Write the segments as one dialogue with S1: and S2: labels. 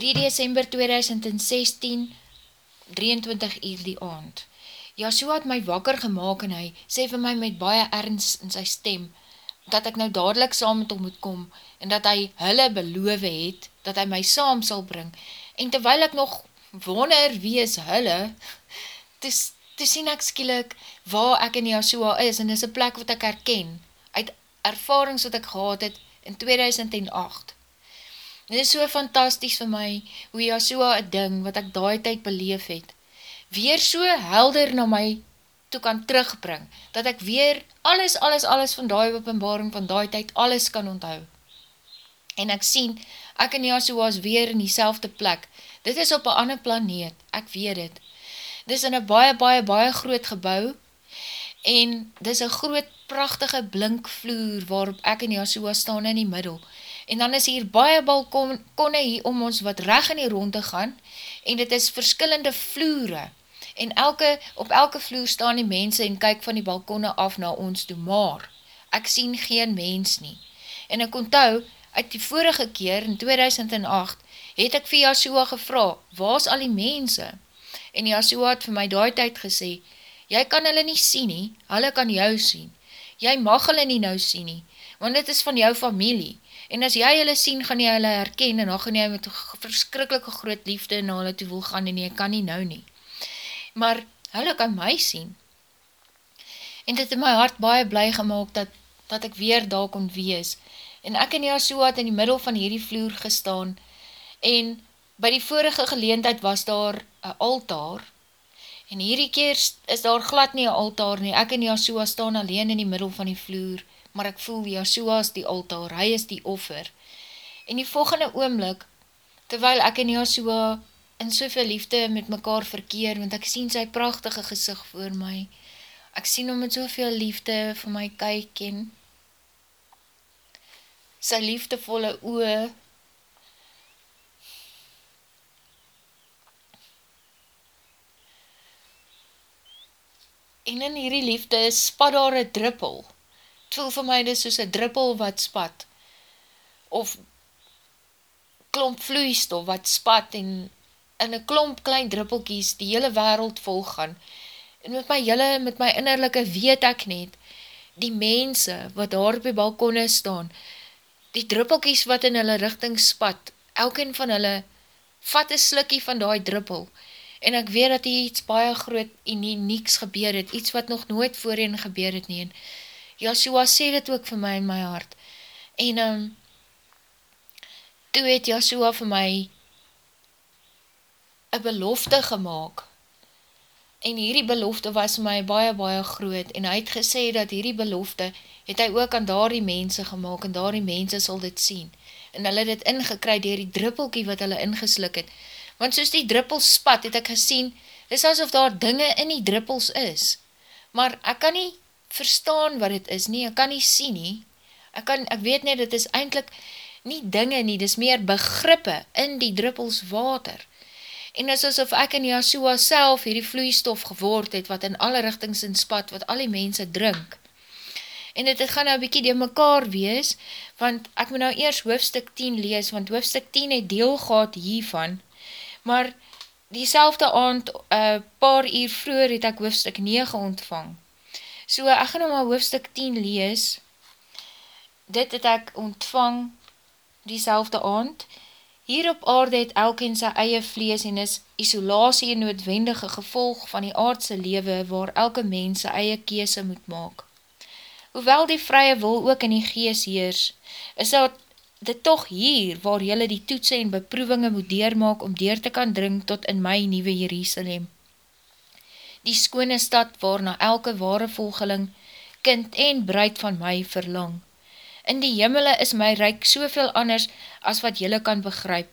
S1: 3 december 2016, 23 uur die aand. Joshua het my wakker gemaakt en hy sê vir my met baie ernst in sy stem, dat ek nou dadelijk saam met hom moet kom, en dat hy hulle beloof het, dat hy my saam sal bring, en terwyl ek nog wonder wie is hulle, toe sien ek skielik waar ek in Joshua is, en is een plek wat ek herken, uit ervarings wat ek gehad het in 2008. Dit is so fantastisch vir my, hoe Joshua een ding, wat ek daai tyd beleef het, weer so helder na my toe kan terugbring, dat ek weer alles, alles, alles van die openbaring van die tyd, alles kan onthou. En ek sien, ek en Yahshua is weer in die plek, dit is op een ander planeet, ek weet het. Dit is in een baie, baie, baie groot gebouw, en dit is een groot, prachtige blinkvloer, waarop ek en Yahshua staan in die middel, en dan is hier baie balkonne hier om ons wat reg in die ronde gaan, en dit is verskillende vloere, en elke, op elke vloer staan die mense en kyk van die balkonne af na ons toe, maar ek sien geen mens nie. En ek onthou, uit die vorige keer in 2008, het ek vir Yahshua gevra, waar is al die mense? En Yahshua het vir my daai tyd gesê, jy kan hulle nie sien nie, hulle kan jou sien. Jy mag hulle nie nou sien nie, want dit is van jou familie. En as jy hulle sien, gaan jy hulle herken, en dan gaan jy met verskrikkelike groot liefde na hulle toe wil gaan, en jy kan nie nou nie maar hulle kan my sien. En dit het my hart baie bly gemaakt dat, dat ek weer daar kon wees. En ek en Jasua het in die middel van hierdie vloer gestaan en by die vorige geleentheid was daar een altaar en hierdie keer is daar glad nie een altaar nie. Ek en Jasua staan alleen in die middel van die vloer, maar ek voel Jasua is die altaar, hy is die offer. En die volgende oomlik, terwyl ek en Jasua in soveel liefde met mekaar verkeer, want ek sien sy prachtige gezicht voor my. Ek sien hom met soveel liefde vir my kyk en sy liefdevolle oe. En in hierdie liefde spat daar een druppel. Voel vir my dis soos een druppel wat spat. Of klomp vloeistof wat spat en in een klomp klein druppelkies die hele wereld vol gaan. En met my hele, met my innerlijke weet ek net, die mense wat daar op die balkonne staan, die druppelkies wat in hulle richting spat, elkeen van hulle vat een slikkie van die druppel, en ek weet dat hier iets baie groot en nie niks gebeur het, iets wat nog nooit voorheen gebeur het nie, en Joshua sê dit ook vir my in my hart, en um, toe het Joshua vir my een belofte gemaakt. En hierdie belofte was my baie, baie groot. En hy het gesê dat hierdie belofte het hy ook aan daar die mense gemaakt en daar die mense sal dit sien. En hulle het dit ingekry dier die druppelkie wat hulle ingeslik het. Want soos die druppels spat het ek gesien, is asof daar dinge in die druppels is. Maar ek kan nie verstaan wat het is nie, ek kan nie sien nie. Ek, kan, ek weet nie, dit is eindelijk nie dinge nie, dit is meer begrippe in die druppels water en is asof ek in Yahshua self hierdie vloeistof geword het, wat in alle richtings in spat, wat al die mense drink. En dit gaan nou bykie die mekaar wees, want ek moet nou eers hoofstuk 10 lees, want hoofstuk 10 het deel gehad hiervan, maar die selfde aand, uh, paar uur vroeger het ek hoofstuk 9 ontvang. So ek gaan nou maar hoofstuk 10 lees, dit het ek ontvang die selfde aand, Hier op aarde het elkeen sy eie vlees en is isolatie en noodwendige gevolg van die aardse lewe waar elke mens sy eie kese moet maak. Hoewel die vrye wil ook in die gees heers, is dat dit toch hier waar jylle die toetse en beproevinge moet deurmaak om deur te kan dring tot in my nieuwe Jerusalem. Die skone stad waarna elke ware volgeling, kind en bruid van my verlang. In die jimmele is my reik soveel anders as wat jylle kan begryp.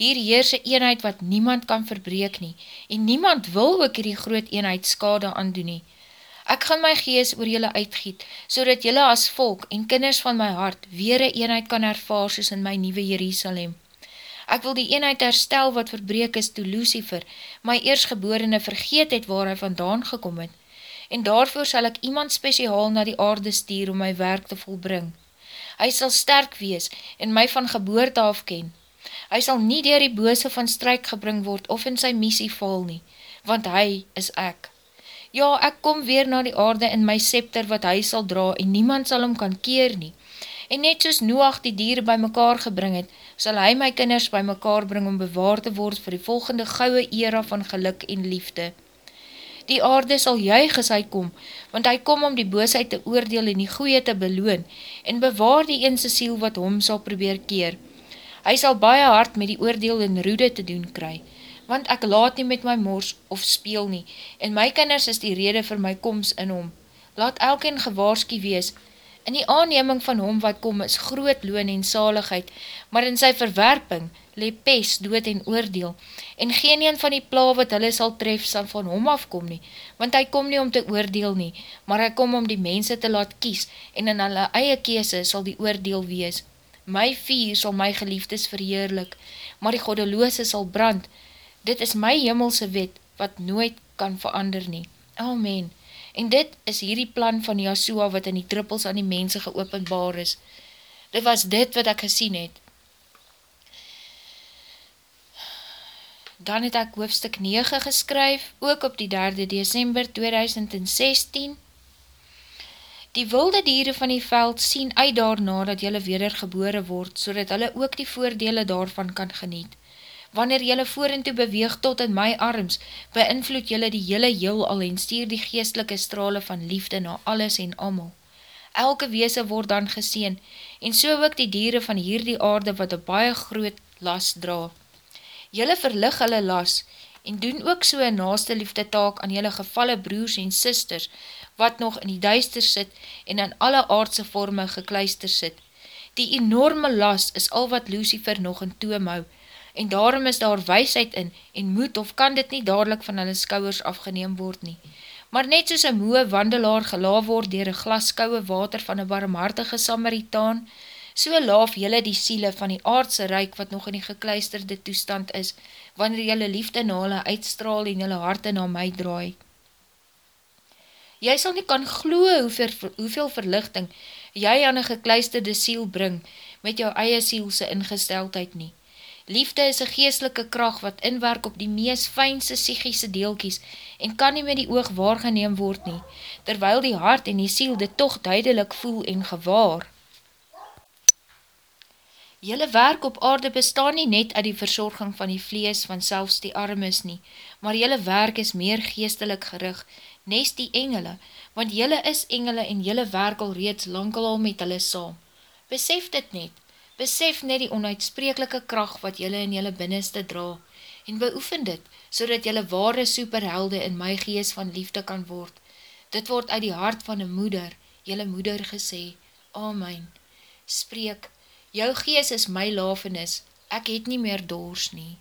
S1: Hier heerse eenheid wat niemand kan verbreek nie, en niemand wil ook hierdie groot eenheid skade aandoen nie. Ek gaan my gees oor jylle uitgiet, so dat as volk en kinders van my hart weer een eenheid kan ervaar soos in my nieuwe Jerusalem. Ek wil die eenheid herstel wat verbreek is toe Lucifer, my eersgeborene vergeet het waar hy vandaan gekom het, en daarvoor sal ek iemand speciaal na die aarde stuur om my werk te volbring. Hy sal sterk wees en my van geboorte af ken. Hy sal nie dier die bose van strijk gebring word of in sy missie val nie, want hy is ek. Ja, ek kom weer na die aarde in my scepter wat hy sal dra en niemand sal hom kan keer nie. En net soos Noach die dieren by mekaar gebring het, sal hy my kinders by mekaar bring om bewaar te word vir die volgende gouwe era van geluk en liefde. Die aarde sal juig as hy kom, want hy kom om die boosheid te oordeel en die goeie te beloon, en bewaar die eense siel wat hom sal probeer keer. Hy sal baie hard met die oordeel en roede te doen kry, want ek laat nie met my mors of speel nie, en my kinders is die rede vir my koms in hom. Laat elkeen gewaarski wees, in die aanneming van hom wat kom is groot loon en saligheid, maar in sy verwerping le pes, dood en oordeel, en geen een van die pla wat hulle sal tref sal van hom afkom nie, want hy kom nie om te oordeel nie, maar hy kom om die mense te laat kies, en in hulle eie kese sal die oordeel wees. My vier sal my geliefdes verheerlik, maar die godeloose sal brand. Dit is my hemelse wet, wat nooit kan verander nie. Amen. En dit is hierdie plan van Yahshua, wat in die druppels aan die mense geopenbaar is. Dit was dit wat ek gesien het. Dan het ek hoofstuk 9 geskryf, ook op die 3 december 2016, Die wilde dieren van die veld sien uit daarna dat jylle wedergebore word, so dat hulle ook die voordele daarvan kan geniet. Wanneer jylle voorentoe beweeg tot in my arms, beïnvloed jylle die jylle heel al en stuur die geestelike strale van liefde na alles en amal. Elke weese word dan geseen, en so ook die dieren van hierdie aarde wat een baie groot las dra. Jylle verlig hulle las, en doen ook so een naaste liefde taak aan jylle gevalle broers en sisters, wat nog in die duister sit en in alle aardse vorme gekluister sit. Die enorme las is al wat Lucifer nog in toom hou, en daarom is daar weisheid in en moed of kan dit nie dadelijk van hulle skouwers afgeneem word nie. Maar net soos een moe wandelaar gelaaf word dier een glaskouwe water van een barmhartige Samaritaan, so laaf jylle die siele van die aardse reik wat nog in die gekluisterde toestand is, wanneer jylle liefde na hulle uitstraal en jylle harte na my draai. Jy sal nie kan gloe hoeveel, hoeveel verlichting jy aan een gekluisterde siel bring met jou eie sielse ingesteldheid nie. Liefde is een geestelike kracht wat inwerk op die mees fijnse psychische deelkies en kan nie met die oog waargeneem word nie, terwyl die hart en die siel dit toch duidelik voel en gewaar. Julle werk op aarde bestaan nie net uit die verzorging van die vlees van selfs die armes nie, maar julle werk is meer geestelik gerig nes die engele, want jylle is engele en jylle werk al reeds langkel al met hulle saam. Besef dit net, besef net die onuitsprekelike kracht wat jylle in jylle binneste dra, en beoefen dit, so dat jylle ware superhelde in my gees van liefde kan word. Dit word uit die hart van een moeder, jylle moeder gesê, Amen. Spreek, jou gees is my lafenis, ek het nie meer doors nie.